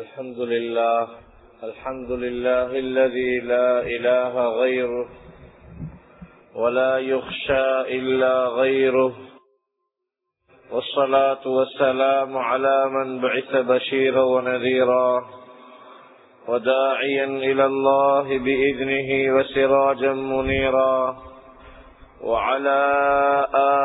الحمد لله الحمد لله الذي لا إله غيره ولا يخشى إلا غيره. والصلاة والسلام على من بعث بشيرا ونذيرا وداعيا إلى الله بإذنه وسراجا منيرا. وعلى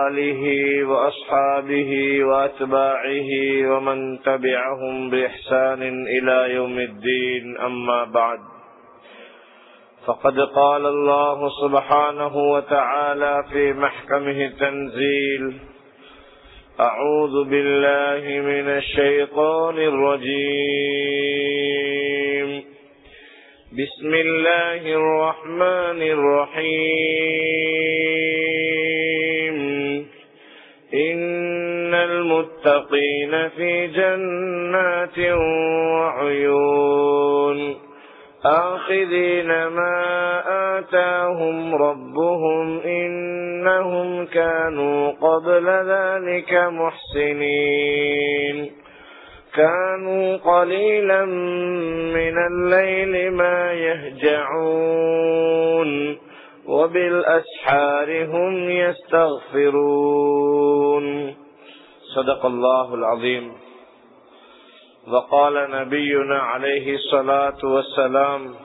آله وأصحابه وأتباعه ومن تبعهم بإحسان إلى يوم الدين. أما بعد فقد قال الله سبحانه وتعالى في محكمه التنزيل أعوذ بالله من الشيطان الرجيم. بسم الله الرحمن الرحيم. إن المتقين في جنات وعيون. آخذين ما آتاهم ربهم إنهم كانوا قبل ذلك محسنين. كانوا قليلا من الليل ما يهجعون وبالأسحار هم يستغفرون. صدق الله العظيم. وقال نبينا عليه الصلاة والسلام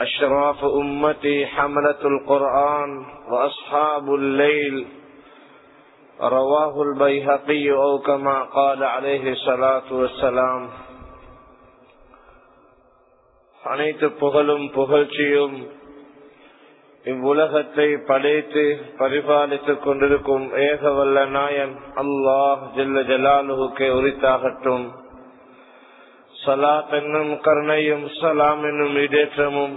أشراف أمتي حملة القرآن وأصحاب الليل. رواه البيهقي أو كما قال عليه الصلاة والسلام அனைத்து புகழும் புகழ்ச்சியும் இவ்வுலகத்தை படைத்து பரிபாலித்துக் கொண்டிருக்கும் ஏகவல்ல நாயன் அல்லாஹ் ஜல்ல ஜலாலுவுக்கு உரித்தாகட்டும் சலாத் என்னும் கருணையும் சலாம் என்னும் இடேற்றமும்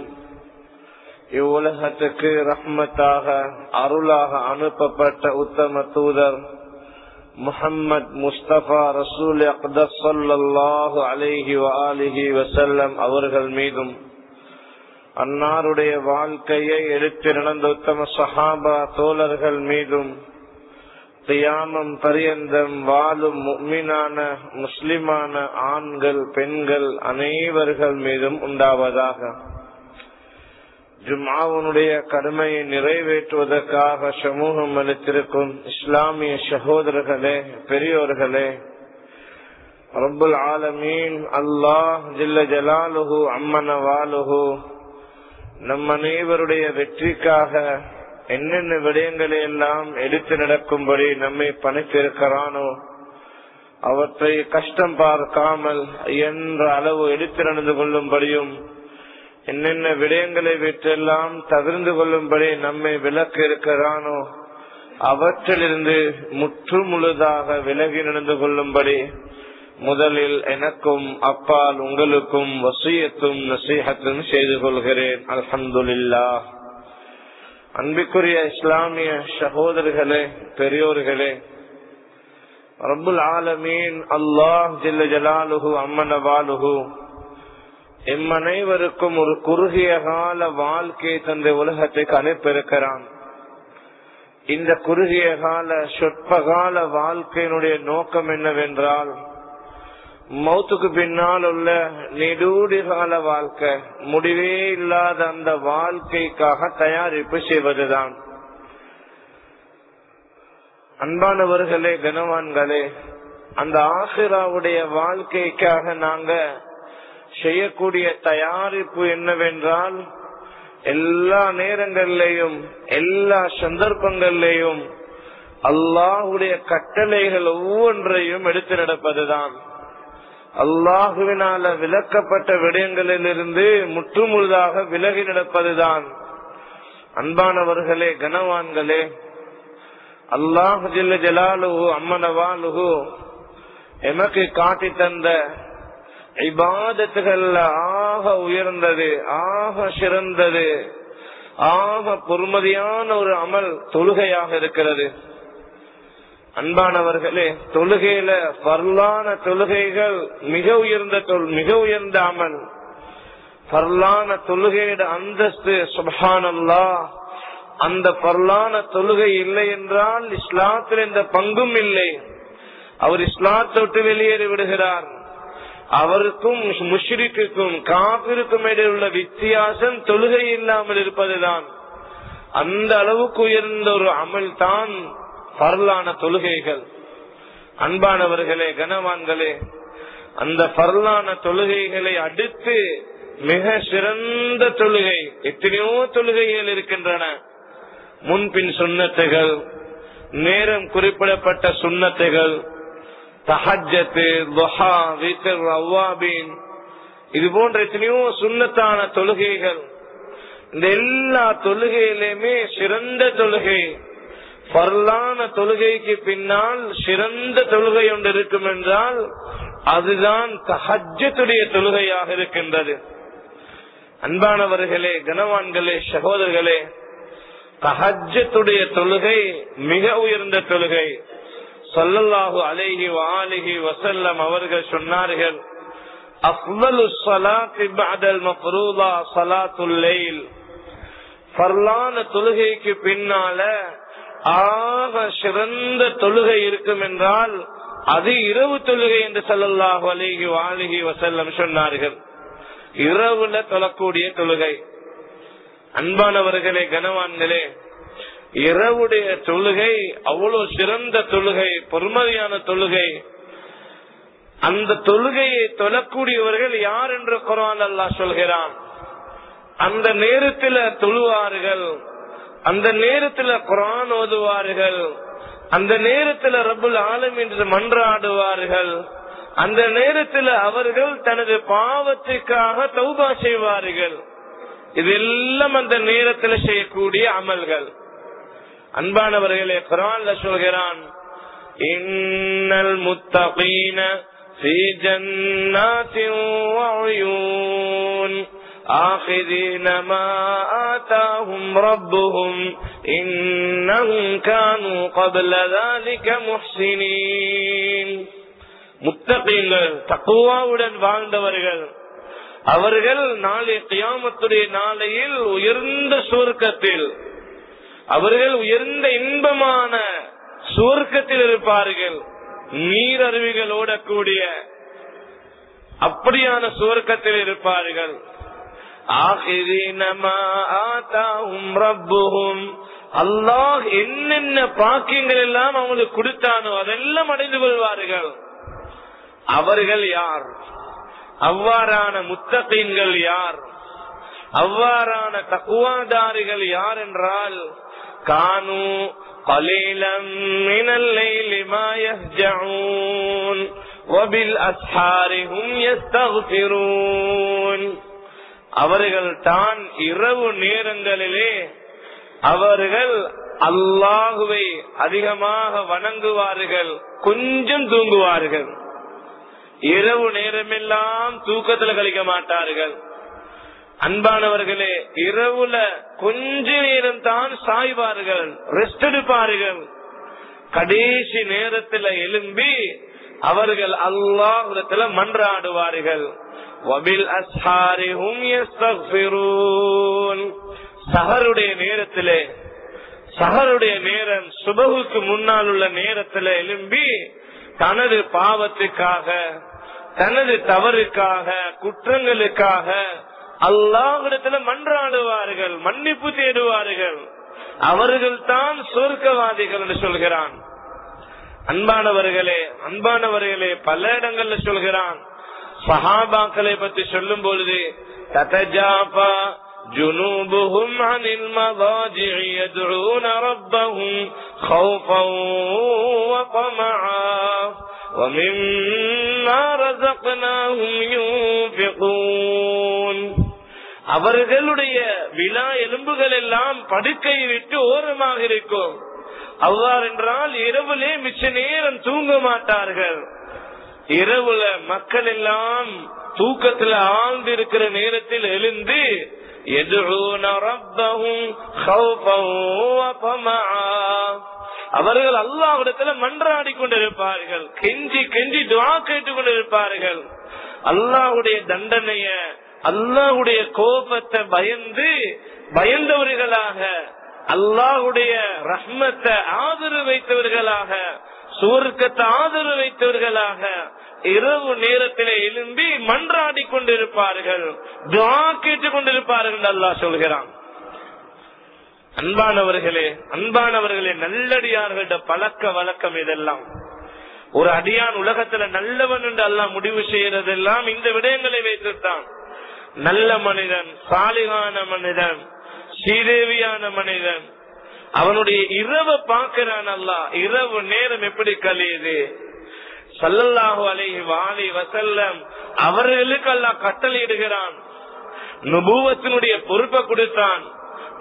இவ்வுலகத்துக்கு ரஹ்மத்தாக அருளாக அனுப்பப்பட்ட உத்தம தூதர் முஹம்மத் முஸ்தபா ரசூல் அக்தல்லாஹு அலேஹி வலிஹி வசல்லம் அவர்கள் மீதும் அன்னாருடைய வாழ்க்கையை எடுத்து நடந்த உத்தம சஹாபா தோழர்கள் மீதும் தியாமம் பரியந்தம் வாழும் மீனான முஸ்லிமான ஆண்கள் பெண்கள் அனைவர்கள் மீதும் உண்டாவதாக. ஜும்மாவுனுடைய கடமையை நிறைவேற்றுவதற்காக சமூகம் அளித்திருக்கும் இஸ்லாமிய சகோதரர்களே பெரியோர்களே ரபுல் ஆலமீன் அல்லாஹ் ஜில்ல ஜலாலுஹு அம்மன வாலுஹு நம் அனைவருடைய வெற்றிக்காக என்னென்ன விடயங்களை எல்லாம் எடுத்து நடக்கும்படி நம்மை பணித்திருக்கிறானோ அவற்றை கஷ்டம் பார்க்காமல் என்ற அளவு எடுத்து நடந்து கொள்ளும்படியும் என்னென்ன விடயங்களை விற்றெல்லாம் தவிர்ந்து கொள்ளும்படி நம்மை விளக்க இருக்கிறானோ அவற்றிலிருந்து முற்று முழுதாக விலகி நடந்து கொள்ளும்படி முதலில் எனக்கும் அப்பால் உங்களுக்கும் வசியத்தும் நசீகத்தும் செய்து கொள்கிறேன். அல்ஹம்துல்லா அன்பிற்குரிய இஸ்லாமிய சகோதரர்களே பெரியோர்களே ரபுல் ஆலமீன் அல்லாஹ் ஜில்ல ஜலாலுஹு அம்மனவாலுஹு எம் அனைவருக்கும் ஒரு குறுகிய கால வாழ்க்கை தந்த உலகத்துக்கு அனுப்பியிருக்கிறான் இந்த குறுகிய கால சொற்ப கால வாழ்க்கையினுடைய நோக்கம் என்னவென்றால் மௌத்துக்கு பின்னால் உள்ள நெடூடி கால வாழ்க்கை முடிவே இல்லாத அந்த வாழ்க்கைக்காக தயாரிப்பு செய்வதுதான். அன்பானவர்களே கனவான்களே அந்த ஆசிராவுடைய வாழ்க்கைக்காக நாங்க செய்யக்கூடிய தயாரிப்பு என்னவென்றால் எல்லா நேரங்களிலேயும் எல்லா சந்தர்ப்பங்களிலேயும் அல்லாஹுடைய கட்டளைகள் ஒவ்வொன்றையும் எடுத்து நடப்பதுதான். அல்லாஹுவினால விளக்கப்பட்ட விடயங்களிலிருந்து முற்றுமுழுதாக விலகி நடப்பதுதான். அன்பானவர்களே கனவான்களே அல்லாஹு ஜில்ல ஜலாலுஹு அம்மனவாலுஹு எமக்கு காட்டி தந்த இபாதத்துகள்ல ஆக உயர்ந்தது ஆக சிறந்தது ஆக பொறுமதியான ஒரு அமல் தொழுகையாக இருக்கிறது. அன்பானவர்களே தொழுகையில பரலான தொழுகைகள் மிக உயர்ந்த மிக உயர்ந்த அமல். பரலான தொழுகையோட அந்தஸ்து சுபஹானல்லா. அந்த பரலான தொழுகை இல்லை என்றால் இஸ்லாத்தில் எந்த பங்கும் இல்லை. அவர் இஸ்லாத்தை விட்டு வெளியேறி விடுகிறார். அவருக்கும் முஷ்ரிக்குக்கும் காபிருக்கும் இடையில் உள்ள வித்தியாசம் தொழுகை இல்லாமல் இருப்பதுதான். அந்த அளவுக்கு உயர்ந்த ஒரு அமல் தான் பரலான தொழுகைகள். அன்பானவர்களே கனவான்களே அந்த பரலான தொழுகைகளை அடுத்து மிக சிறந்த தொழுகை எத்தனையோ தொழுகைகள் இருக்கின்றன. முன்பின் சுண்ணத்துகள் நேரம் குறிப்பிடப்பட்ட சுண்ணத்துகள் தஹஜத்து துஹா வித்தர் அவ்வாபீன் இது போன்ற எத்தனையோ சுண்ணத்தான தொழுகைகள். இந்த எல்லா தொழுகையிலுமே சிறந்த தொழுகை. பரலான தொழுகைக்கு பின்னால் சிறந்த தொழுகை ஒன்று இருக்கும் என்றால் அதுதான் தஹஜத்துடைய தொழுகையாக இருக்கின்றது. அன்பானவர்களே கனவான்களே சகோதரர்களே தஹஜத்துடைய தொழுகை மிக உயர்ந்த தொழுகை. சொல்லல்லாஹு அலேஹி வாலிஹி வசல்லம் அவர்கள் சொன்னார்கள் அஃவலு சலாத்தி பஅதல் மஃரூதா ஸலாத்துல் லைல் ஃபர்லான தொழுகைக்கு பின்னால ஆக சிறந்த தொழுகை இருக்கும் என்றால் அது இரவு தொழுகை என்று சொல்லல்லாஹு அலேஹி வாலிஹி வசல்லம் சொன்னார்கள். இரவுல தொழக்கூடிய தொழுகை. அன்பானவர்களே கனவான்களே இரவுடைய தொழுகை அவ்வளவு சிறந்த தொழுகை பொறுமதியான தொழுகை. அந்த தொழுகையை தொழக்கூடியவர்கள் யார் என்று குரான் அல்லா சொல்கிறான். அந்த நேரத்தில் தொழுவார்கள் அந்த நேரத்தில் குரான் ஓதுவார்கள் அந்த நேரத்தில் ரபுல் ஆலம் என்று மன்றாடுவார்கள் அந்த நேரத்தில் அவர்கள் தனது பாவத்துக்காக தௌபா செய்வார்கள். இதெல்லாம் அந்த நேரத்தில் செய்யக்கூடிய அமல்கள். அன்பானவர்களே குரான்ல சொல்கிறான் இன்னல் முத்தகீன في جنات وعيون آخذين ما آتاهم ربهم إنهم كانوا قبل ذلك محسنين முத்தகீங்கள் தக்குவாவுடன் வாழ்ந்தவர்கள் அவர்கள் நாளை கியாமத்துடைய நாளையில் உயர்ந்த சுவர்க்கத்தில் அவர்கள் உயர்ந்த இன்பமான சுவர்க்கத்தில் இருப்பார்கள். நீர் அருவிகள் ஓடக்கூடிய அப்படியான சுவர்க்கத்தில் இருப்பார்கள். அல்லாஹ் என்னென்ன பாக்கியங்கள் எல்லாம் அவங்களுக்கு கொடுத்தானோ அதெல்லாம் அடைந்து கொள்வார்கள். அவர்கள் யார்? அவ்வாறான முத்தகீன்கள் யார்? அவ்வாறான தகுவாதாரிகள் யார் என்றால் கானு قليلا من الليل ما يهجعون وبالأسحار هم يستغفرون அவர்கள் தான் இரவு நேரங்களிலே அவர்கள் அல்லாஹுவை அதிகமாக வணங்குவார்கள் கொஞ்சம் தூங்குவார்கள் இரவு நேரமெல்லாம் தூக்கத்தில் கழிக்க மாட்டார்கள் அன்பானவர்களே இரவுல கொஞ்ச நேரம் தான் சாய்வார்கள் ரெஸ்ட் எடுப்பார்கள். கடைசி நேரத்துல எழும்பி அவர்கள் அல்லாஹுல மன்றாடுவார்கள். சஹருடைய நேரத்திலே சஹருடைய நேரம் சுபகுக்கு முன்னால் உள்ள நேரத்துல எழும்பி தனது பாவத்துக்காக தனது தவறுக்காக குற்றங்களுக்காக அல்லாஹிடத்துல மன்றாடுவார்கள் மன்னிப்பு தேடுவார்கள் அவர்கள் தான் சொர்க்கவாதிகள் என்று சொல்கிறான் அன்பானவர்களே அன்பானவர்களே பல இடங்கள்ல சொல்கிறான் சஹாபாக்களை பற்றி சொல்லும் பொழுது ததஜாபா جنوبهم عن المضاجع يدعون ربهم خوفا وطمعا ومما رزقناهم ينفقون அவர்களுடைய விழா எலும்புகள் எல்லாம் படுக்கை விட்டு ஓரமாக இருக்கும். அவ்வாறு என்றால் இரவுலே மிச்ச நேரம் தூங்க மாட்டார்கள். இரவுல மக்கள் எல்லாம் தூக்கத்துல ஆழ்ந்து இருக்கிற நேரத்தில் எழுந்து அவர்கள் அல்லாவிடத்துல மன்றாடி கொண்டிருப்பார்கள். கெஞ்சி கெஞ்சி துவா கேட்டுக் கொண்டிருப்பார்கள். அல்லாவுடைய தண்டனைய அல்லாஹுடைய கோபத்தை பயந்து பயந்தவர்களாக அல்லாஹுடைய ரஹ்மத்தை ஆதரவு வைத்தவர்களாக சுவர்க்கத்தை ஆதரவு வைத்தவர்களாக இரவு நேரத்திலே எழும்பி மன்றாடி கொண்டிருப்பார்கள் துவா கேட்டுக் கொண்டிருப்பார்கள் அல்லாஹ் சொல்கிறான். அன்பானவர்களே அன்பானவர்களே நல்லடியார்கள்ட பழக்க வழக்கம் இதெல்லாம். ஒரு அடியான் உலகத்துல நல்லவன் என்று அல்லாஹ் முடிவு செய்யறதெல்லாம் இந்த விடயங்களை வைத்துத்தான். நல்ல மனிதன் சாலிகான மனிதன் ஸ்ரீதேவியான மனிதன் அவனுடைய இரவை பார்க்கிறான் அல்லாஹ் இரவு நேரம் எப்படி கழியுது சல்லல்லாஹு அலைஹி வாலி வசல்லம் அவர்களுக்கு அல்லாஹ் கட்டளையிடுகிறான் நுபுவத்தினுடைய பொறுப்பை கொடுத்தான்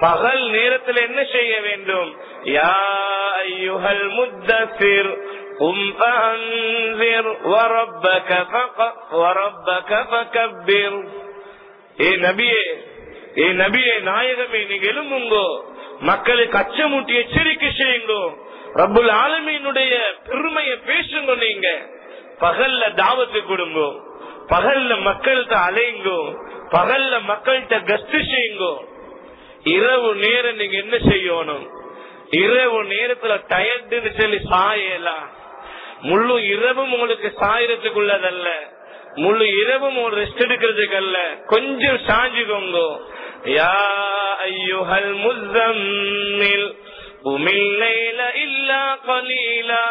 பகல் நேரத்தில் என்ன செய்ய வேண்டும் யா ஐயுஹல் முத்தசிர் قم فأنذر وربك فق- وربك فكبر ஏ நபியே ஏ நபியே நாயகமே நீங்க எழும்புங்கோ. மக்களுக்கு அச்சமூட்டி எச்சரிக்கை செய்யுங்கோ. ரபுல் ஆலமீனுடைய பெருமையை பேசுங்க நீங்க. பகல்ல தாவத்து கொடுங்கோ. பகல்ல மக்கள்கிட்ட அலையுங்கோ. பகல்ல மக்கள்கிட்ட கஸ்து செய்யுங்கோ. இரவு நேரம் நீங்க என்ன செய்யணும்? இரவு நேரத்துல டயர்டுன்னு சொல்லி சாயலாம். முழு இரவும் உங்களுக்கு சாயறதுக்குள்ளதல்ல. முழு இரவும் ஒரு ரெஸ்ட் எடுக்கிறதுக்கு அல்ல கொஞ்சம் சாஞ்சுக்கோங்க யா ஐயுஹல் முஸ்ஸம்மில் قم الليل إلا قليلا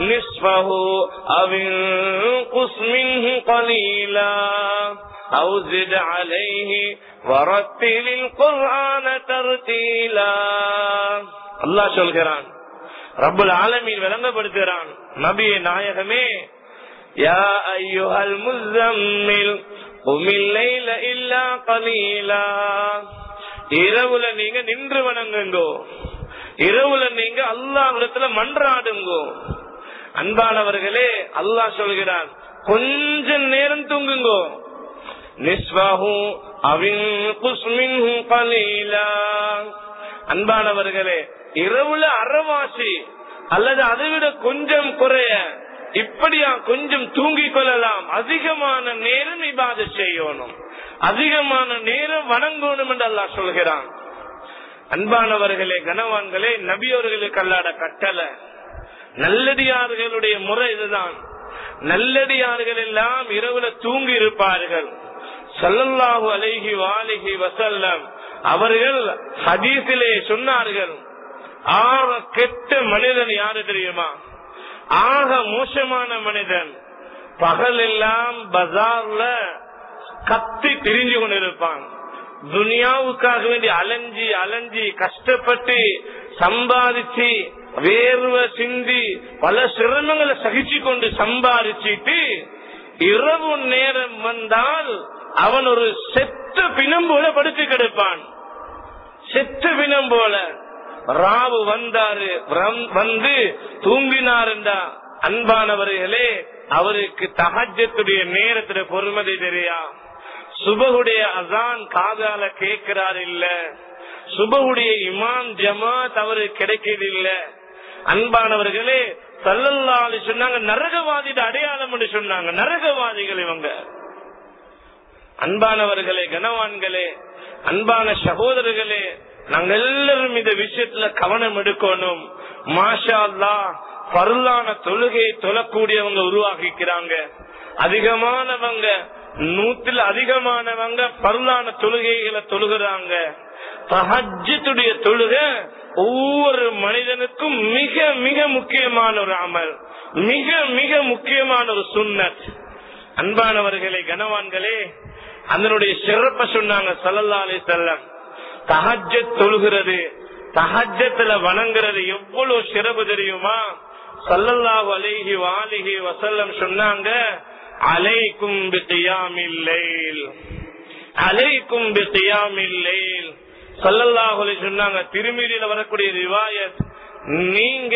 نصفه أو انقص منه قليلا أو زد عليه ورتل القرآن ترتيلا الله சொல்கிறான் ரப்புல் ஆலமீன் விளங்கப்படுத்துகிறான் நபியே நாயகமே யா ஐயுஹல் முஸ்ஸம்மில் قم الليل إلا قليلا இரவுல நீங்க நின்று வணங்குங்கோ இரவுல நீங்க அல்லாஹ்விடத்துல மன்றாடுங்கோ அன்பானவர்களே அல்லாஹ் சொல்கிறான் கொஞ்ச நேரம் தூங்குங்கோ நிஸ்வாஹு அவின் குஸ்மின்ஹு கலீலா அன்பானவர்களே இரவுல அறவாசி அல்லது அதை விட கொஞ்சம் குறைய இப்படியா கொஞ்சம் தூங்கிக் கொள்ளலாம். அதிகமான நேரம் இபாத செய்யணும். அதிகமான நேரம் வணங்கணும் என்று அல்லாஹ் சொல்கிறான். அன்பானவர்களே கனவான்களே நபியோர்களுக்கு அல்லாட கட்டளை. நல்லடியார்களுடைய முறை இதுதான். நல்லடியார்கள் எல்லாம் இரவுல தூங்கி இருப்பார்கள். சல்லல்லாஹு அலைகி வாலிகி வசல்லம் அவர்கள் ஹதீசிலே சொன்னார்கள் ஆக கெட்ட மனிதன் யாரு தெரியுமா? ஆக மோசமான மனிதன். பகல் எல்லாம் பஜார்ல கத்தி திரிஞ்சு கொண்டிருப்பான். துனியாவுக்காக வேண்டி அலைஞ்சி அலைஞ்சி கஷ்டப்பட்டு சம்பாதிச்சு வேர்வை சிந்தி பல சிரமங்களை சகிச்சு கொண்டு சம்பாதிச்சிட்டு இரவு நேரம் வந்தால் அவன் ஒரு செத்த பிணம் போல படுத்து கிடப்பான். செத்த பிணம் போல. ராவு வந்தாரு. வந்து தூங்கினார் என்றா அன்பானவர்களே அவருக்கு தகஜத்துடைய நேரத்துல பொறுமதி தெரியா? சுபகுடைய அசான் காதால கேட்கிறார் இல்ல. சுபகுடைய இமாம் ஜமாத் அவரு கிடைக்கிறது இல்ல. அன்பானவர்களே சல்லல்லாலு சொன்னாங்க நரகவாதிட அடையாளம் சொன்னாங்க. நரகவாதிகள் இவங்க. அன்பானவர்களே கனவான்களே அன்பான சகோதரர்களே நாங்க எல்லாரும் இந்த விஷயத்துல கவனம் எடுக்கணும். மாஷா அல்லா பருளான தொழுகையை தொழக்கூடியவங்க உருவாக்கிக்கிறாங்க அதிகமானவங்க நூத்துல அதிகமானவங்க பருளான தொழுகைகளை தொழுகிறாங்க. தஹஜ்ஜத்துடைய தொழுகை ஒவ்வொரு மனிதனுக்கும் மிக மிக முக்கியமான ஒரு அமல். மிக மிக முக்கியமான ஒரு சுண்ணத் அன்பானவர்களே கனவான்களே அதனுடைய சிறப்ப சொன்னாங்க சல்லல்லா அலி செல்லம் தகஜ தொழுகிறது. தகஜத்துல வணங்குறது எவ்வளவு சிறப்பு தெரியுமா? சல்லல்லாஹு அலைஹி வாலிஹி வசல்லம் சொன்னாங்க அலைக்கும் பியாமில் அலைக்கும் பியாமில் லைல். சல்லல்லாஹு சொன்னாங்க திருமீதியில வரக்கூடிய ரிவாயத் நீங்க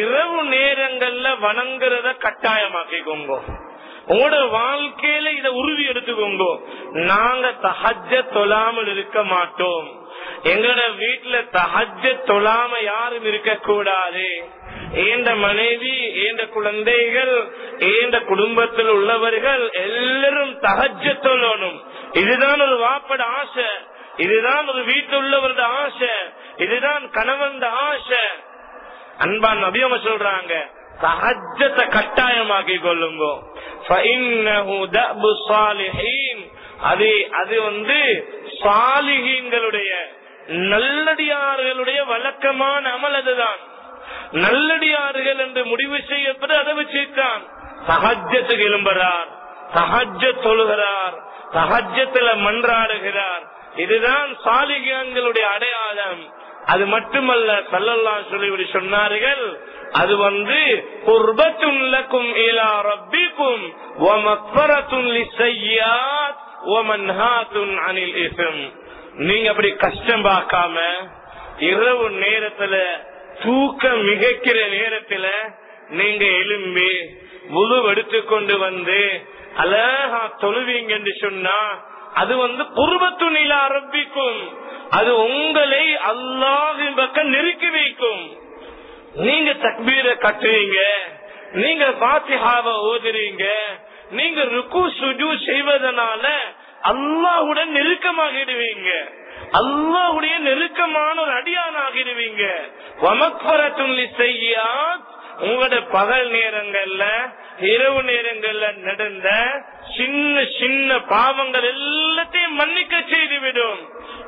இரவு நேரங்கள்ல வணங்குறத கட்டாயமாக்கிக்கோங்க. உங்களோட வாழ்க்கையில இத உறுதி எடுத்துக்கோங்க. நாங்க தஹஜ தொழாமல் இருக்க மாட்டோம். எங்களோட வீட்டுல தஹஜ தொழாம யாரும் இருக்க கூடாது. மனைவி ஏந்த குழந்தைகள் ஏந்த குடும்பத்தில் உள்ளவர்கள் எல்லாரும் தகஜ தொழணும். இதுதான் ஒரு வாப்பட ஆசை. இதுதான் ஒரு வீட்டில் உள்ளவரது ஆசை. இதுதான் கணவன் ஆசை. அன்பான் நபியவங்க சொல்றாங்க. தஹஜத்தை கட்டாயமாக்கி கொள்ளுங்கோ அது அது வந்து சாலிகங்களுடைய நல்லடியார்களுடைய வழக்கமான அமல் அதுதான் நல்லடியார்கள் என்று முடிவு செய்யப்பட்டு அதை வச்சுத்தான் சகஜத்துக்கு எழும்புகிறார் சகஜ தொழுகிறார் சகஜத்துல மன்றாடுகிறார் இதுதான் சாலிகான்களுடைய அடையாளம் அது மட்டுமல்ல சல்லல்லாம் சொல்லி சொன்னார்கள் அது வந்து குர்பத்துல்லக்கும் இலா ரப்பிக்கும் வமக்பரத்துன் லிஸ்ஸய்யாத் வமன்ஹாத்துன் அனில் இஸ்ம் நீங்க அப்படி கஷ்டம் பார்க்காம இரவு நேரத்துல தூக்கம் மிகைக்கிற நேரத்துல நீங்க எலும்பி முழு எடுத்துக்கொண்டு வந்து அழகா தொழுவீங்க என்று சொன்னா அது வந்து குர்பத்து நில ஆரம்பிக்கும் அது உங்களை அல்லாஹின் பக்கம் நெருக்கி வைக்கும். நீங்க தக்பீரை கட்டுவீங்க நீங்க பாத்திஹாவ ஓதுறீங்க நீங்க ருக்கு சுஜு செய்வதனால அல்லாஹுடன் நெருக்கமாகிடுவீங்க. அல்லாஹுடைய நெருக்கமான ஒரு அடியான் ஆகிடுவீங்க வமக்பரத்துள்ளி செய்யா உங்களோட பகல் நேரங்கள்ல இரவு நேரங்கள்ல நடந்த சின்ன சின்ன பாவங்கள் எல்லாத்தையும் மன்னிக்க செய்துவிடும்.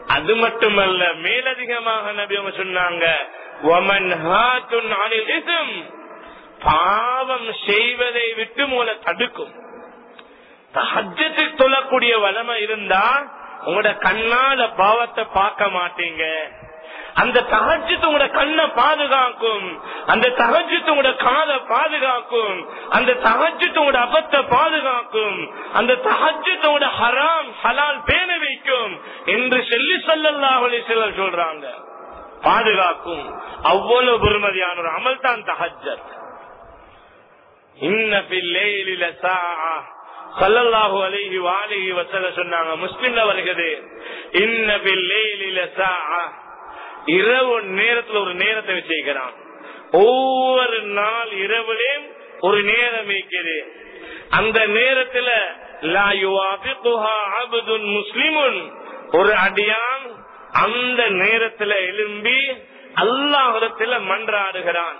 அது மட்டுமல்ல மேலதிகமாக நபி அவங்க சொன்னாங்க பாவம் செய்வதை விட்டு மூல தடுக்கும் தஹஜத்துக்கு தொழக்கூடிய வளமை இருந்தா உங்களோட கண்ணால பாவத்தை பார்க்க மாட்டீங்க அந்த தகஜத்து உங்களோட கண்ணை பாதுகாக்கும் அந்த தகஜத்து உங்களோட காலை பாதுகாக்கும் அந்த தகஜத்து உங்களோட அபத்தை பாதுகாக்கும் அந்த தகஜத்து உங்களோட ஹராம் ஹலால் பேண வைக்கும் என்று சொல்லி சொல்லல்லா சொல்றாங்க பாதுகாக்கும். அவ்வளவு பெருமதியான ஒரு அமல் தான் தஹஜத் இன்ன பில்லையில சல்லல்லாஹு அலைஹி வாலிஹி வசல சொன்னாங்க முஸ்லிம்ல வருகிறது இன்ன இரவு நேரத்துல ஒரு நேரத்தை வச்சிருக்கிறான். ஒவ்வொரு நாள் இரவுலையும் ஒரு நேரம் இருக்கிறது அந்த நேரத்துல லா அப்துன் முஸ்லிமுன். ஒரு அடியான் அந்த நேரத்துல எழும்பி அல்லாஹிடத்துல மன்றாடுகிறான்.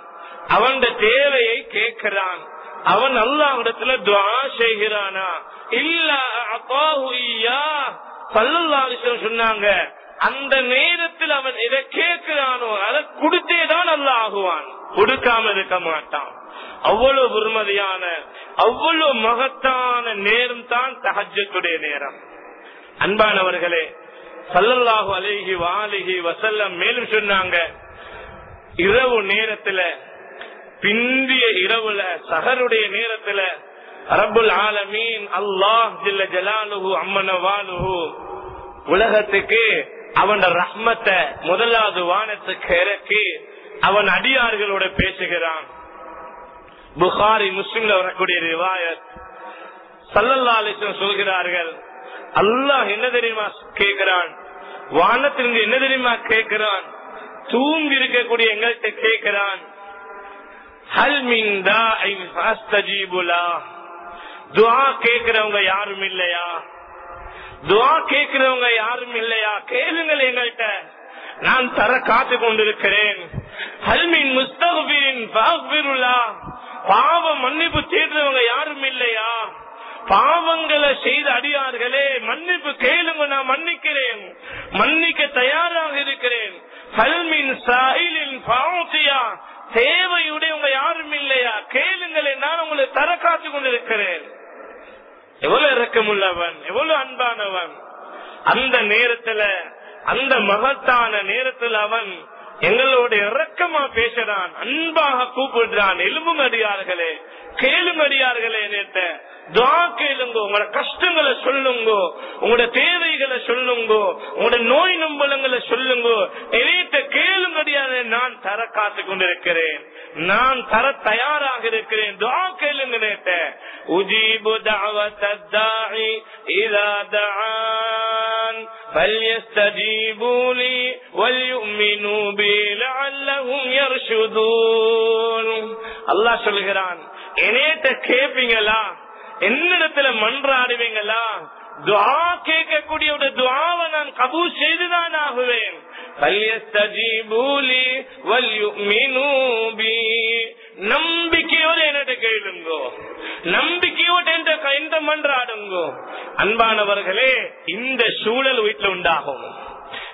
அவன் தேவையை கேட்கிறான். அவன் அல்லாஹிடத்துல துவா செய்கிறானா. இல்ல அப்பாஹு ஐயா பல்லல்லாஹிஸ்வரம் சொன்னாங்க அந்த நேரத்தில் அவன் எதை கேட்கிறானோ அதை கொடுத்தேதான் அல்ல ஆகுவான். கொடுக்காம இருக்க மாட்டான். அவ்வளவு உருமதியான அவ்வளவு மகத்தான நேரம் தான் தஹஜத்துடைய நேரம். அன்பானவர்களே சல்லல்லாஹு அலேஹி வாலிஹி வசல்லம் மேலும் சொன்னாங்க இரவு நேரத்துல பிந்திய இரவுல சகருடைய நேரத்துல அரபுல் ஆலமீன் அல்லாஹ் ஜில்ல ஜலாலுஹு அம்மன உலகத்துக்கு அவன் ரஹ்மத்தை முதலாவது வானத்துக்கு இறக்கி அவன் அடியார்களோட பேசுகிறான். புகாரி முஸ்லிம்ல வரக்கூடிய ரிவாயத் சல்லல்லா சொல்கிறார்கள் அல்லாஹ் என்ன தெரியுமா கேட்கிறான்? வானத்திலிருந்து என்ன தெரியுமா கேட்கிறான்? தூங்கி இருக்கக்கூடிய எங்கள்கிட்ட கேட்கிறான். துவா கேட்கிறவங்க யாரும் இல்லையா? துவா கேட்கிறவங்க யாரும் இல்லையா? கேளுங்கள் எங்கள்கிட்ட. நான் தர காத்து கொண்டிருக்கிறேன். ஹல்மின் முஸ்தகுபின் பாவ மன்னிப்பு தேடுறவங்க யாரும் இல்லையா? பாவங்களை செய்த அடியார்களே மன்னிப்பு கேளுங்க நான் மன்னிக்கிறேன். மன்னிக்க தயாராக இருக்கிறேன். ஹல்மின் சாயிலின் பாவத்தியா? தேவையுடையவங்க யாரும் இல்லையா? கேளுங்களே நான் உங்களை தர காத்து கொண்டிருக்கிறேன். எவ்வளவு இறக்கமுள்ளவன் எவ்வளவு அன்பானவன். அந்த நேரத்துல அந்த மகத்தான நேரத்தில் அவன் எங்களோட இறக்கமா பேசுறான். அன்பாக கூப்பிடுறான். எலும்பு அடியார்களே கேளும் அடியார்களே நேற்ற துவா கேளுங்க உங்களோட கஷ்டங்களை சொல்லுங்க உங்களோட தேவைகளை சொல்லுங்க உங்களோட நோய் நம்பலங்களை சொல்லுங்க. என்னைத்த கேளுங்கடியாக நான் தர காத்து கொண்டிருக்கிறேன். நான் தர தயாராக இருக்கிறேன். துவா கேளுங்க நேற்ற உஜீபு தாவத்தாயி இதா தான் فليستجيبوا لي وليؤمنوا بي لعلهم يرشدون அல்லாஹ் சொல்கிறான் என்னேட்ட கேப்பீங்களா என்னிடத்துல மன்றாடுவீங்களா துவா கேட்கக்கூடிய ஒரு துவாவை நான் கபூல் செய்துதான் ஆகுவேன் பல்யஸ்தஜீபூலி வல்யுமினூபி நம்பிக்கையோடு என்னட்டு கேளுங்கோ. நம்பிக்கையோடு என்ற மன்றாடுங்கோ. அன்பானவர்களே இந்த சூழல் வீட்டில் உண்டாகும்.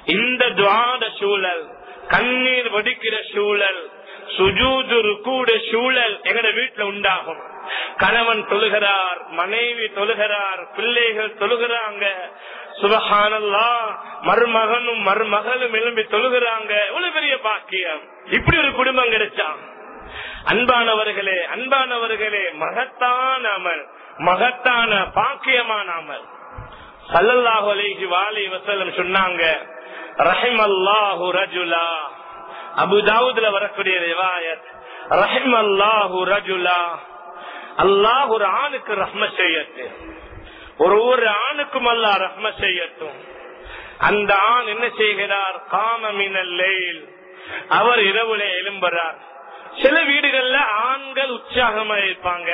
இந்த துவாத சூழல் கண்ணீர் வடிக்கிற சூழல் சுஜூது கூட சூழல் எங்கட வீட்டுல உண்டாகும். கணவன் தொழுகிறார் மனைவி தொழுகிறார் பிள்ளைகள் தொழுகிறாங்க. சுபகானல்லா மருமகனும் மருமகளும் எழும்பி தொழுகிறாங்க. எவ்வளவு பெரிய பாக்கியம். இப்படி ஒரு குடும்பம் கிடைச்சான் அன்பானவர்களே அன்பானவர்களே மகத்தான அமல் மகத்தான பாக்கியமான அமல். சல்லல்லாஹு அலைஹி வாலி வசல்லம் சொன்னாங்க ரஹிம் அல்லாஹு ரஜுலா அபுதாவுதுல வரக்கூடிய ரிவாயத் ரஹிம் அல்லாஹு ரஜுலா. அல்லாஹ் ஒரு ஆணுக்கு ரஹ்ம செய்யட்டும். ஒரு ஒரு ஆணுக்கும் அல்லாஹ் ரஹ்ம செய்யட்டும். அந்த ஆண் என்ன செய்கிறார்? காமமினல்லையில் அவர் இரவுல எழும்புறார். சில வீடுகள்ல ஆண்கள் உற்சாகமா இருப்பாங்க.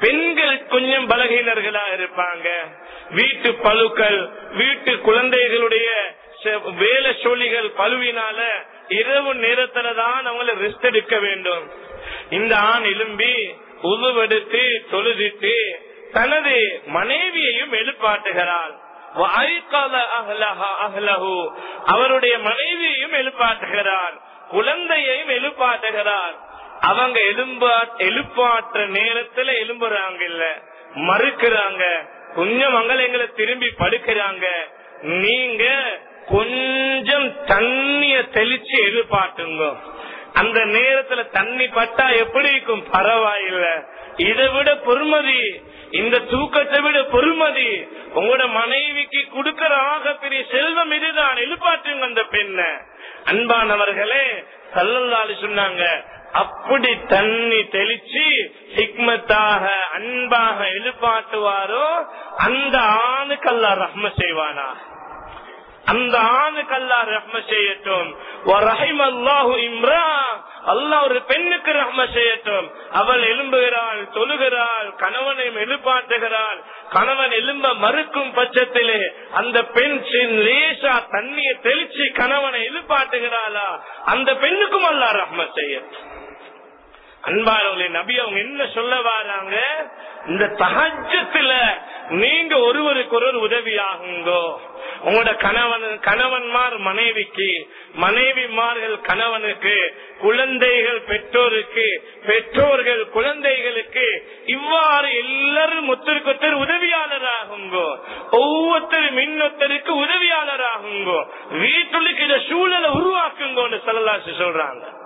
பெண்கள் கொஞ்சம் பலகீனர்களா இருப்பாங்க. வீட்டு பழுக்கள் வீட்டு குழந்தைகளுடைய வேலை சோழிகள் பழுவினால இரவு நேரத்துல தான் அவங்களை ரெஸ்ட் எடுக்க வேண்டும். இந்த ஆண் எலும்பி உருவெடுத்து தொழுதிட்டு தனது மனைவியையும் எழுப்பாட்டுகிறாள். அவருடைய மனைவியையும் எழுப்பாட்டுகிறார். குழந்தையையும் எழுப்பாட்டுகிறார் அவங்க எலும்பா எழுப்பாற்ற நேரத்துல எலும்புறாங்க இல்ல மறுக்கிறாங்க. கொஞ்சம் மங்கள எங்களை திரும்பி படுக்கிறாங்க. நீங்க கொஞ்சம் தண்ணிய தெளிச்சு எதிர்பார்த்துங்க அந்த நேரத்துல தண்ணி பட்டா எப்படி இருக்கும்? பரவாயில்ல. இதை விட பொறுமதி இந்த தூக்கத்தை விட பொறுமதி உங்களோட மனைவிக்கு கொடுக்கற ஆக பெரிய செல்வம் இதுதான். எழுப்பாற்றுங்க அந்த பெண்ண. அன்பானவர்களே சல்லல்லாலு சொன்னாங்க அப்படி தண்ணி தெளிச்சு ஹிக்மத்தாக அன்பாக எழுப்பாட்டுவாரோ அந்த ஆணுக்கு அல்லா ரஹ்ம செய்வானா? அந்த ஆணுக்கு அல்லா ரஹ்ம செய்யட்டும். ரஹிம் இம்ரா. அல்லாஹ் ஒரு பெண்ணுக்கு ரஹ்ம செய்யட்டும். அவள் எழும்புகிறாள் தொழுகிறாள் கணவனையும் எழுப்பாட்டுகிறாள் கணவன் எலும்ப மறுக்கும் பட்சத்திலே அந்த பெண் லேசா தண்ணியை தெளிச்சு கணவனை எழுப்பாட்டுகிறாளா அந்த பெண்ணுக்கும் அல்லா ரஹ்ம செய்யட்டும். அன்பானவர்களே நபி அவங்க என்ன சொல்ல வராங்க? இந்த தகஜத்துல நீங்க ஒருவருக்கு ஒரு உதவியாகுங்கோ. உங்களோட கணவன் கணவன்மார் மனைவிக்கு மனைவிமார்கள் கணவனுக்கு குழந்தைகள் பெற்றோருக்கு பெற்றோர்கள் குழந்தைகளுக்கு இவ்வாறு எல்லாரும் ஒருத்தருக்கொத்தர் உதவியாளராகுங்கோ. ஒவ்வொருத்தரும் இன்னொருத்தருக்கு உதவியாளராகுங்கோ. வீட்டுக்கு இந்த சூழலை உருவாக்குங்கோன்னு சொல்லலாச்சு சொல்றாங்க.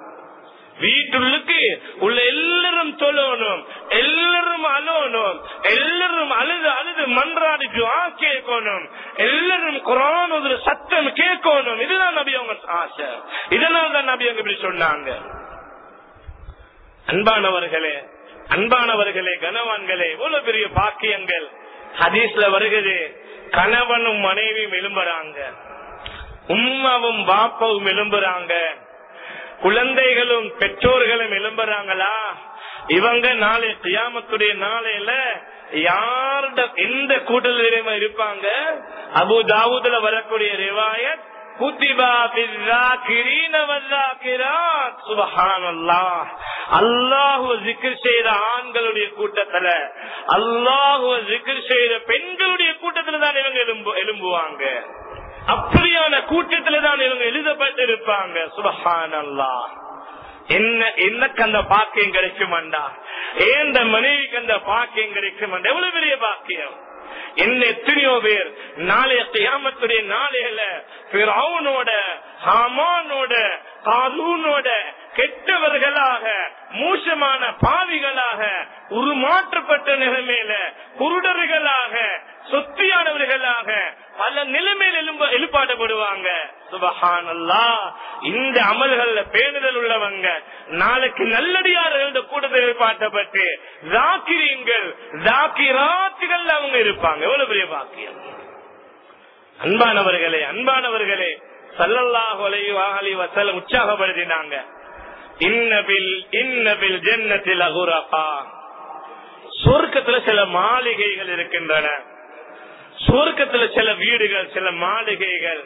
வீட்டுள்ளுக்கு உள்ள எல்லாரும் தொழணும் எல்லாரும் அழணும் எல்லாரும் அழுது அழுது மன்றாடி துவா கேட்கணும் எல்லாரும் குரான் ஒரு சத்தம் கேட்கணும். இதுதான் நபி அவங்க ஆசை. இதனால தான் நபி அவங்க இப்படி சொன்னாங்க. அன்பானவர்களே அன்பானவர்களே கனவான்களே இவ்வளவு பெரிய பாக்கியங்கள் ஹதீஸ்ல வருகிறது. கணவனும் மனைவியும் எழும்புறாங்க. உம்மாவும் பாப்பாவும் எழும்புறாங்க. குழந்தைகளும் பெற்றோர்களும் எழும்புறாங்களா? இவங்க நாளை கியாமத்துடைய நாளையில யாருட எந்த கூட்டத்திலும் இருப்பாங்க? அபு தாவூதுல வரக்கூடிய ரிவாயத் அல்லாஹு செய்யற ஆண்களுடைய கூட்டத்துல அல்லாஹு ஜிக்ர் செய்யற பெண்களுடைய கூட்டத்துல தான் இவங்க எழும்புவாங்க. அப்படியான கூட்டத்துல தான் இவங்க எழுதப்பட்டு இருப்பாங்க என்ன எனக்கு அந்த பாக்கியம் கிடைக்குமாண்டா? ஏந்த மனைவிக்கு அந்த பாக்கியம் கிடைக்குமாண்டா? எவ்வளவு பெரிய பாக்கியம். என்ன எத்தனையோ பேர் நாளைய கியாமத்துடைய நாளையில பிறவுனோட ஹாமானோட காலூனோட கெட்டவர்களாக மோசமான பாவிகளாக உருமாற்றப்பட்ட நிலைமையில குருடர்களாக சொத்தியானவர்களாக பல நிலைமையில் எழும்ப எழுப்பாடப்படுவாங்க சுபஹானல்லா. இந்த அமல்கள்ல பேணுதல் உள்ளவங்க. நாளைக்கு நல்லடியார்கள் கூட்டத்தில் எழுப்பாட்டப்பட்டு ஜாக்கிரியங்கள் ஜாக்கிராத்துகள் அவங்க இருப்பாங்க. எவ்வளவு பெரிய பாக்கியம். அன்பானவர்களே அன்பானவர்களே சல்லல்லாஹு உற்சாகப்படுத்தினாங்க. இன்னபில் இன்னபில் ஜென்னத்தில் அகுரகா சொர்க்கத்துல சில மாளிகைகள் இருக்கின்றன. சொர்க்கத்துல சில வீடுகள் சில மாளிகைகள்.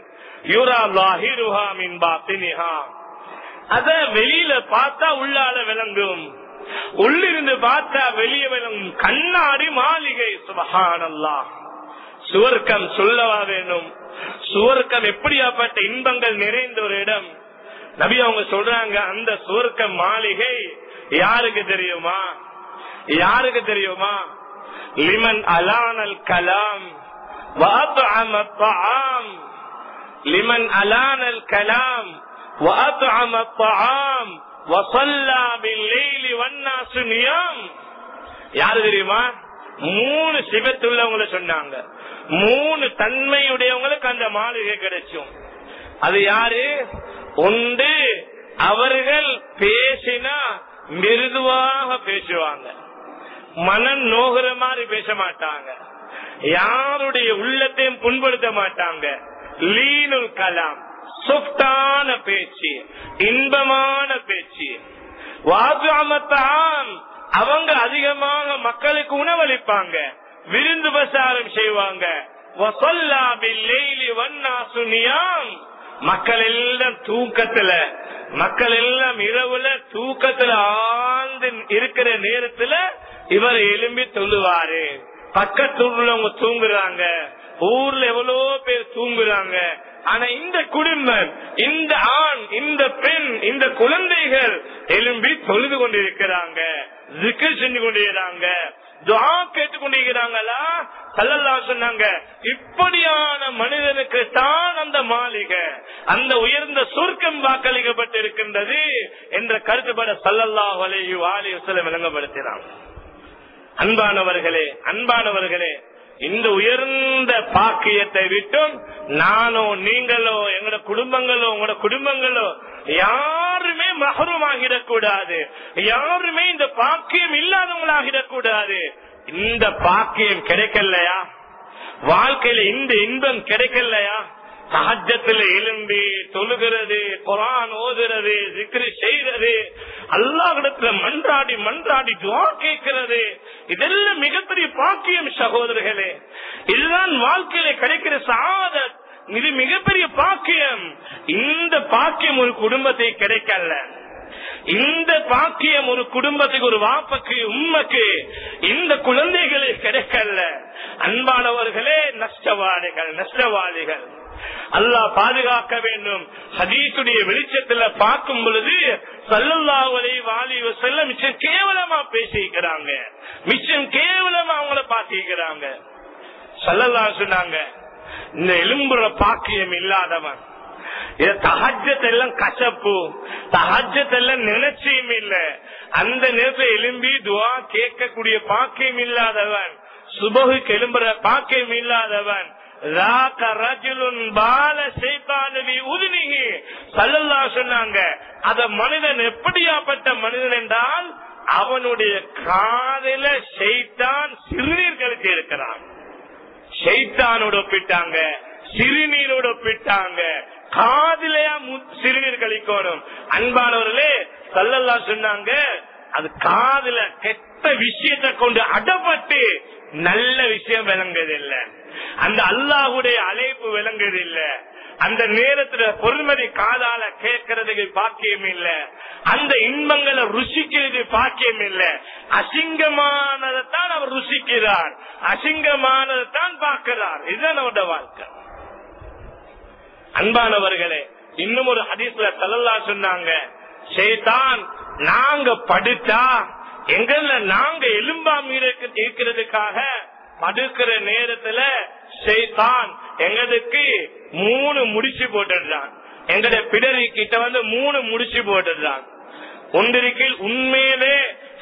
அத வெளியில பார்த்தா உள்ளால விளங்கும். உள்ளிருந்து பார்த்தா வெளியே விளங்கும். கண்ணாடி மாளிகை சுபகானல்லா சுவர்க்கம் சொல்லவா வேணும் சுவர்க்கம் எப்படியாப்பட்ட இன்பங்கள் நிறைந்த ஒரு இடம். நபி அவங்க சொல்றாங்க அந்த சுவர்க்க மாளிகை யாருக்கு தெரியுமா? யாருக்கு தெரியுமா? லிமன் அலானல் கலாம். وأطعم الطعام لمن ألان الكلام وأطعم الطعام وصلى بالليل والناس نيام யாரு தெரியுமா மூணு சிவத்துள்ளவங்கள சொன்னாங்க மூணு தன்மையுடையவங்களுக்கு அந்த மாளிகை கிடைச்சும் அது யாரு ஒன்று அவர்கள் பேசினா மிருதுவாக பேசுவாங்க மனம் நோகிற மாதிரி பேச மாட்டாங்க யாருடைய உள்ளத்தையும் புண்படுத்த மாட்டாங்க. லீனுல் கலாம் சுப்தான பேச்சு இன்பமான பேச்சு. வாசாமத்தான் அவங்க அதிகமாக மக்களுக்கு உணவளிப்பாங்க. விருந்து பிரசாரம் செய்வாங்க. மக்கள் எல்லாம் தூக்கத்துல மக்கள் எல்லாம் இரவுல தூக்கத்துல ஆழ்ந்து இருக்கிற நேரத்துல இவர் எழும்பி சொல்லுவாரு பக்கத்து உள்ளவங்க தூங்குறாங்க. ஊர்ல எவ்வளவு பேர் தூங்குறாங்க. ஆனா இந்த குடும்பம் இந்த ஆண் இந்த பெண் இந்த குழந்தைகள் எழும்பி தொழுது கொண்டிருக்கிறாங்க ஜிக்கர் செஞ்சு கொண்டிருக்கிறாங்க துவா கேட்டுக் கொண்டிருக்கிறாங்களா? சல்லல்லா சொன்னாங்க இப்படியான மனிதனுக்கு தான் அந்த மாளிகை அந்த உயர்ந்த சுருக்கம் வாக்களிக்கப்பட்டிருக்கின்றது என்ற கருத்துப்பட சல்லல்லா வலையு வாலி விளங்கப்படுத்தினாங்க. அன்பானவர்களே அன்பானவர்களே இந்த உயர்ந்த பாக்கியத்தை விட்டும் நானோ நீங்களோ எங்களோட குடும்பங்களோ உங்களோட குடும்பங்களோ யாருமே மகரமாகிடக் கூடாது யாருமே இந்த பாக்கியம் இல்லாதவங்களாகிடக் கூடாது இந்த பாக்கியம் கிடைக்கலையா? வாழ்க்கையில இந்த இன்பம் கிடைக்கலையா? சஹஜத்துல எழும்பி தொழுகிறது குரான் ஓதுறது சிக்ரி செய்யறது அல்லாஹிடத்துல மன்றாடி மன்றாடி துவா கேட்கிறது. இதெல்லாம் மிகப்பெரிய பாக்கியம் சகோதரர்களே. இதுதான் வாழ்க்கையில கிடைக்கிற சாத இது மிகப்பெரிய பாக்கியம். இந்த பாக்கியம் ஒரு குடும்பத்தை கிடைக்கல. இந்த பாக்கியம் ஒரு குடும்பத்துக்கு ஒரு வாப்பக்கு உண்மைக்கு இந்த குழந்தைகளே கிடைக்கல. அன்பானவர்களே நஷ்டவாளிகள் நஷ்டவாளிகள். அல்லாஹ் பாதுகாக்க வேண்டும். ஹதீசுடைய வெளிச்சத்துல பார்க்கும் பொழுது சல்லல்லாவலை வாலி செல்ல மிச்சம் கேவலமா பேசிக்கிறாங்க. மிச்சம் கேவலமா அவங்கள பாத்திக்கிறாங்க சல்லல்லா சொன்னாங்க இந்த எலும்புற பாக்கியம் இல்லாதவன். தகஜத்தெல்லாம் கசப்பு. தகஜத்தெல்லாம் நினைச்சியும் இல்ல. அந்த நேரத்தில் எலும்பி துவா கேட்கக்கூடிய பாக்கியம் இல்லாதவன். சுபகுக்கு எலும்புற பாக்கியம் இல்லாதவன். சொன்னாங்க அத மனிதன் எப்படியாப்பட்ட மனிதன் என்றால் அவனுடைய காதல செய்தான் சிறுநீர் கழித்து இருக்கிறான் செய்தானோட ஒப்பிட்டாங்க சிறுநீரோட ஒப்பிட்டாங்க காதிலையா சிறுநீர் கழிக்கணும். அன்பானவர்களே சல்லல்லா சொன்னாங்க அது காதுல கெட்ட விஷயத்தை கொண்டு அடப்பட்டு நல்ல விஷயம் விளங்குதில்லை அந்த அல்லாஹுடைய அழைப்பு விளங்குதில்லை அந்த நேரத்துல பொறுமதி காதால கேட்கறதுக்கு பாக்கியம் இல்ல. அந்த இன்பங்களை ருசிக்கிறது பாக்கியம் இல்ல. அசிங்கமானதைத்தான் அவர் ருசிக்கிறார். அசிங்கமானதைத்தான் பார்க்கிறார். இதுதான் அவருடைய வாழ்க்கை. அன்பானவர்களே இன்னும் ஒரு ஹதீஸ்ல தலல்லா சொன்னாங்க. சேதான் நாங்க படுத்தா எங்கள நாங்க எலும்பாம் இருக்கிறதுக்காக படுக்கிற நேரத்துல செய்தான் எங்களுக்கு மூணு முடிச்சு போட்டுடுறான். எங்களுடைய பிடரி கிட்ட வந்து மூணு முடிச்சு போட்டுடுறான். ஒன்றிருக்கில் உண்மையிலே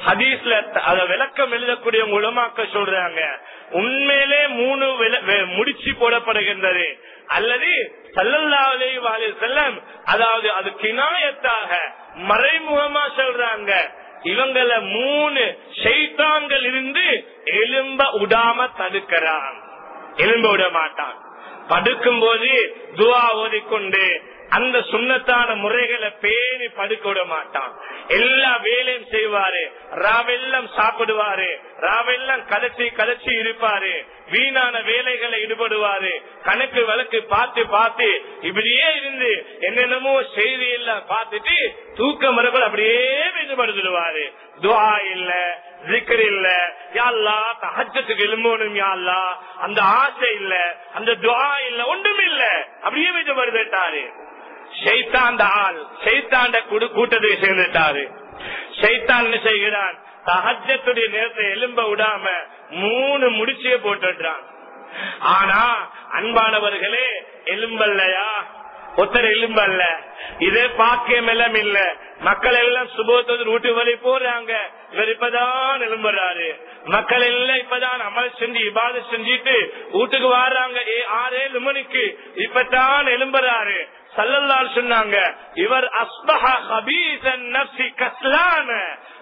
ஹதீஸ்ல அத விளக்கம் எழுதக்கூடிய உலமாக்க சொல்றாங்க. உண்மையிலே மூணு முடிச்சு போடப்படுகின்றது. அல்லது சல்லல்லாவிலே வாழ செல்லம் அதாவது அது கினாயத்தாக மறைமுகமா சொல்றாங்க. இவங்கள மூணு ஷைத்தான்கள் இருந்து எலும்ப விடாம தடுக்கிறான். எலும்ப விட மாட்டான் படுக்கும் போது துவா ஓதிக்கொண்டு அந்த சுண்ணத்தான முறைகளை பேணி படுக்க விட மாட்டான். எல்லா வேலையும் செய்வாரு. ராவெல்லாம் சாப்பிடுவாரு. ராவெல்லாம் கலச்சி கலச்சி இருப்பாரு. வீணான வேலைகளை ஈடுபடுவாரு. கணக்கு வழக்கு பார்த்து பார்த்து இப்படியே இருந்து என்னென்னமோ செய்தி எல்லாம் பார்த்துட்டு தூக்க மரபல் அப்படியே ஈடுபடுத்துடுவாரு துவா இல்ல ஜிக்கர் இல்ல. யாழ்லா தகஜத்துக்கு எழும்பணும் யாழ்லா அந்த ஆசை இல்ல அந்த துவா இல்ல ஒன்றும் இல்ல. அப்படியே ஈடுபடுத்தாரு ஷைத்தாண்ட ஆள் ஷைத்தாண்ட குடு- கூட்டத்தை சேர்ந்துட்டாரு. ஷைத்தான் செய்கிறான்? தஹஜத்துடைய நேரத்தை எலும்ப விடாம மூணு முடிச்சிய போட்டுறான் ஆனா அன்பானவர்களே எலும்பல்லையா ஒத்தர் எலும்பல்ல இதே பாக்கியம் எல்லாம் இல்ல. மக்கள் எல்லாம் சுபத்தோடு வீட்டு வழி போறாங்க. இவர் இப்பதான் எலும்புறாரு மக்கள் எல்லாம் இப்பதான் அமல் செஞ்சு இபாத செஞ்சுட்டு வீட்டுக்கு வாடுறாங்க ஏ ஆறு ஏழு மணிக்கு. இப்பதான் எலும்புறாரு சல்லல்லால் சொன்னாங்க இவர் அஸ்பஹா ஹபீசன் நப்சி கஸ்லான.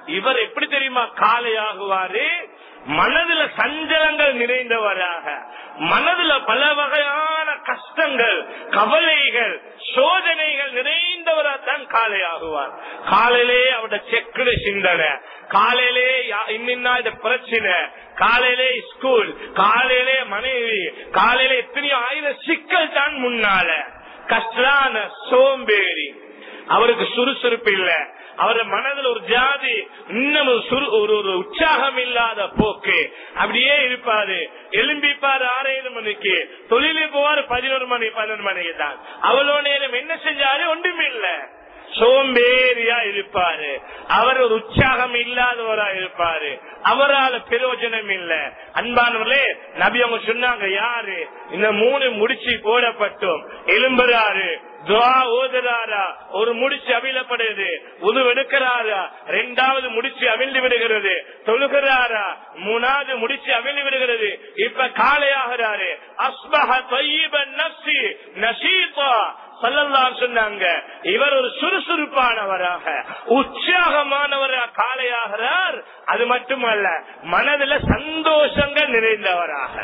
இவர் எப்படி தெரியுமா? காலையாகுவாரு மனதுல சஞ்சலங்கள் நிறைந்தவராக. மனதுல பல வகையான கஷ்டங்கள் கவலைகள் சோதனைகள் நிறைந்தவராக தான் காலையாகுவார். காலையிலே அவட செக்குடு சிந்தனை காலையிலே யா- இன்னின்னா இந்த பிரச்சனை காலையிலே ஸ்கூல் காலையிலே மனைவி காலையில எத்தனையோ ஆயிரம் சிக்கல் தான் முன்னால. கஷ்டான சோம்பேறி. அவருக்கு சுறுசுறுப்பு இல்ல. அவர் மனதில் ஒரு ஜாதி இன்னும் ஒரு ஒரு ஒரு உற்சாகம் இல்லாத போக்கு. அப்படியே இருப்பாரு. எலும்பிப்பாரு ஆறு ஏழு மணிக்கு தொழிலுக்கு போவாரு பதினோரு மணி பன்னெண்டு மணிக்கு தான் அவ்வளவு நேரம் என்ன செஞ்சாரு? ஒன்றுமே இல்லை. சோம்பேறியா இருப்பாரு. அவர் ஒரு உற்சாகம் இல்லாதவரா இருப்பாரு. அவரால் பிரயோஜனம் இல்ல. அன்பானவர்களே நபி அவங்க சொன்னாங்க யாரு? இந்த மூணு முடிச்சு போடப்பட்டோம். எலும்புறாரு துவா ஓதுறாரா? ஒரு முடிச்சு அவிழப்படுது. உது எடுக்கிறாரா? ரெண்டாவது முடிச்சு அவிழ்ந்து விடுகிறது. தொழுகிறாரா? மூணாவது முடிச்சு அவிழ்ந்து விடுகிறது. இப்ப காலையாகிறாரு. அஸ்மஹ நசி நசீபா சொல்லலாம் சொன்னாங்க. இவர் ஒரு சுறுசுறுப்பானவராக உற்சாகமானவராக காலையாகிறார் அது மட்டுமல்ல மனதில் சந்தோஷங்கள் நிறைந்தவராக.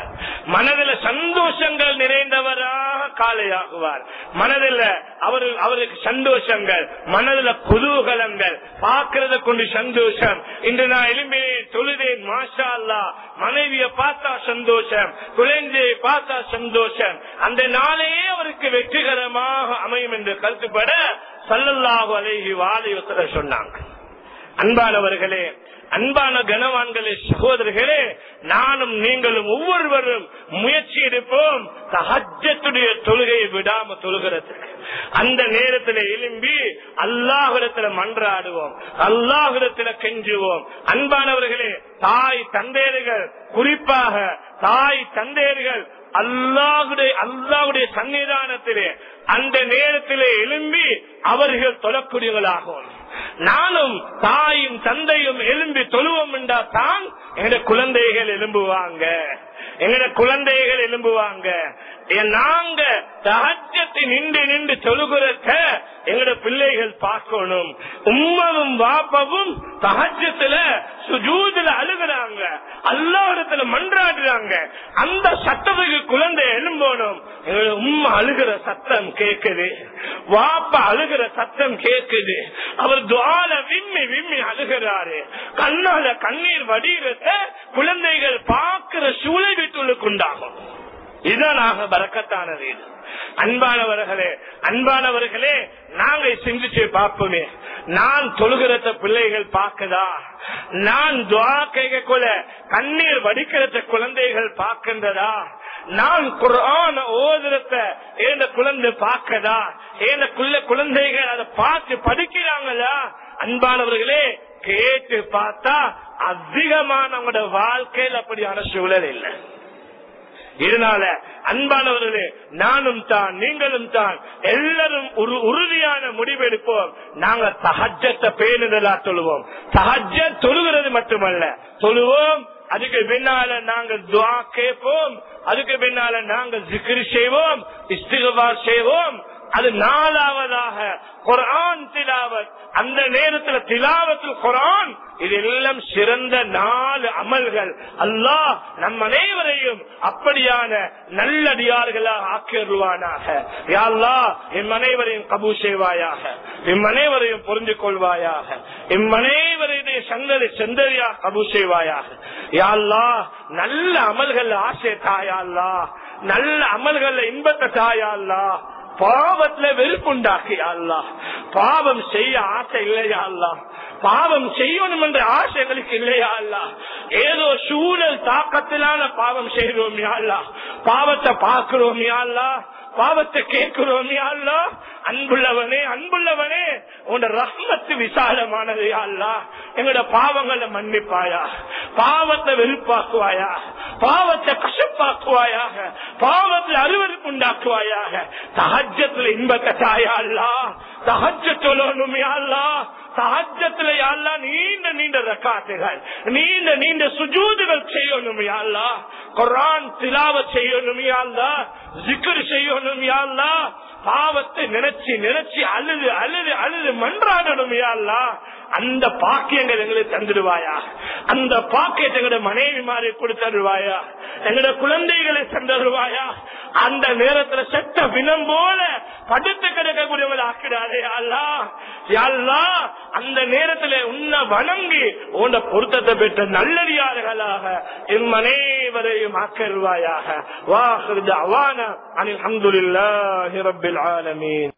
மனதில் சந்தோஷங்கள் நிறைந்தவராக காலையாகுவார் மனதில் அவரு அவருக்கு சந்தோஷங்கள் மனதில் குதூகலங்கள் பார்க்கறத கொண்டு சந்தோஷம். இன்று நான் எலும்பினேன் தொழுதேன் மாஷா அல்லா மனைவிய பார்த்தா சந்தோஷம் குழந்தையை பார்த்தா சந்தோஷம். அந்த நாளையே அவருக்கு வெற்றிகரமாக அமையும் என்று கருத்துப்பட சல்லல்லாஹு அலைஹி வாலிவசர சொன்னாங்க. அன்பானவர்களே அன்பான கனவான்களே சகோதரர்களே நானும் நீங்களும் ஒவ்வொருவரும் முயற்சி எடுப்போம். தஹஜத்துடைய தொழுகையை விடாம தொழுகிறதுக்கு. அந்த நேரத்தில் எழும்பி அல்லாஹிடத்துல மன்றாடுவோம். அல்லாஹிடத்துல கெஞ்சுவோம். அன்பானவர்களே தாய் தந்தையர்கள் குறிப்பாக தாய் தந்தையர்கள் அல்லாவுடைய அல்லாஹுடைய சன்னிதானத்திலே அந்த நேரத்திலே எழும்பி அவர்கள் தொழக்கூடியவர்களாகும். நானும் தாயும் தந்தையும் எழும்பி தொழுவோம் என்றா தான் எங்க குழந்தைகள் எழும்புவாங்க. எங்கட குழந்தைகள் எழும்புவாங்க. ஏன் நாங்க தகஜத்தை நின்று நின்று தொழுகிறத எங்கட பிள்ளைகள் பார்க்கணும். உம்மவும் வாப்பவும் தகஜத்துல சுஜூதுல அழுகுறாங்க. அல்லாவிடத்துல மன்றாடுறாங்க. அந்த சத்தத்துக்கு குழந்தை எழும்பணும். எங்களோட உம்மா அழுகிற சத்தம் கேக்குது. வாப்ப அழுகிற சத்தம் கேக்குது. அவர் துவால விம்மி விம்மி அழுகிறாரு. கண்ணால கண்ணீர் வடிகிறத. குழந்தைகள் பார்க்கிற சூழல் வீட்டுள்ளுக்கு உண்டாகும் இதனாக பறக்கத்தான வீடு. அன்பானவர்களே அன்பானவர்களே நாங்க சிந்திச்சு பார்ப்போமே. நான் தொழுகிறத பிள்ளைகள் பார்க்கதா? நான் துவா கேட்கக்குள்ள கண்ணீர் வடிக்கிறத குழந்தைகள் பார்க்கின்றதா? நான் குரான ஓதுறத ஏந்த குழந்தை பார்க்கதா? ஏந்த குள்ள குழந்தைகள் அதை பார்த்து படிக்கிறாங்களா? அன்பானவர்களே கேட்டு பார்த்தா அதிகமான அவங்களோட வாழ்க்கையில் அப்படியான சூழல் இல்லை. இதனால அன்பானவர்களே நானும் தான் நீங்களும் தான் எல்லாரும் ஒரு உறுதியான முடிவெடுப்போம். நாங்க தஹஜத்தை பேணுதலா சொல்லுவோம் தஹஜ தொழுகிறது மட்டுமல்ல சொல்லுவோம் அதுக்கு பின்னால நாங்கள் துவா கேட்போம். அதுக்கு பின்னால நாங்கள் ஜிகிரி செய்வோம் இஸ்திகபார் செய்வோம். அது நாலாவதாக குரான் திலாவத். அந்த நேரத்துல திலாவத்தில் குரான் இது எல்லாம் சிறந்த நாலு அமல்கள். அல்லாஹ் நம் அனைவரையும் அப்படியான நல்லடியார்களாக ஆக்கிடுவானாக யாழ்லா எம் அனைவரையும் கபூ செய்வாயாக. எம் அனைவரையும் புரிந்து கொள்வாயாக. எம் அனைவரையுடைய சந்ததி செந்தரியா கபூ செய்வாயாக. யாழ்லா நல்ல அமல்கள் ஆசை தாயாள்லா நல்ல அமல்கள் இன்பத்தை தாயாள்லா பாவத்துல வெறுப்புண்டாக்கு அல்லா பாவம் செய்ய ஆசை இல்லையா அல்லா பாவம் செய்யணும் என்ற ஆசை எங்களுக்கு இல்லையா அல்லா ஏதோ சூழல் தாக்கத்திலான பாவம் செய்கிறோம் யாழ்லா பாவத்தை பார்க்கிறோம் யாழ்லா பாவத்தை கேட்கிறோம் யாழ்லா அன்புள்ளவனே அன்புள்ளவனே உன் ரஹ்மத்து விசாலமானது அல்லா எங்களோட பாவங்களை மன்னிப்பாயா? பாவத்தை வெறுப்பாக்குவாயா? பாவத்தை கஷ்டப்பாக்குவாயாக? பாவத்தில் அறுவருக்கு உண்டாக்குவாயாக? தகஜத்துல இன்பத்தை தாயா அல்லா தகஜ சொல்லணும் அல்லா சஹஜத்துல யாழ்லா நீண்ட நீண்ட ரக்காத்துகள் நீண்ட நீண்ட சுஜூதுகள் செய்யணும் யாழ்லா குரான் திலாவ செய்யணும் யாழ்லா ஜிக்கர் செய்யணும் யாழ்லா பாவத்தை நினைச்சு நினைச்சு அழுது அழுது அழுது மன்றாடணும் யாழ்லா அந்த பாக்கியங்கள் எங்களுக்கு தந்துடுவாயா? அந்த பாக்கியத்தை எங்களோட மனைவி மாறி கொடுத்தருவாயா எங்களோட குழந்தைகளை தந்துடுவாயா அந்த நேரத்துல செத்த வினம் போல படுத்து கிடக்கக்கூடியவர்கள் ஆக்கிறாரே அல்லா. யாழ்லா அந்த நேரத்துல உன்னை வணங்கி உன்னை பொருத்தத்தை பெற்ற நல்லடியார்களாக எம் அனைவரையும் ஆக்கருவாயாக வாஹ் அவான அனில் அஹமதுல்லாஹி ரபில் ஆலமீன்.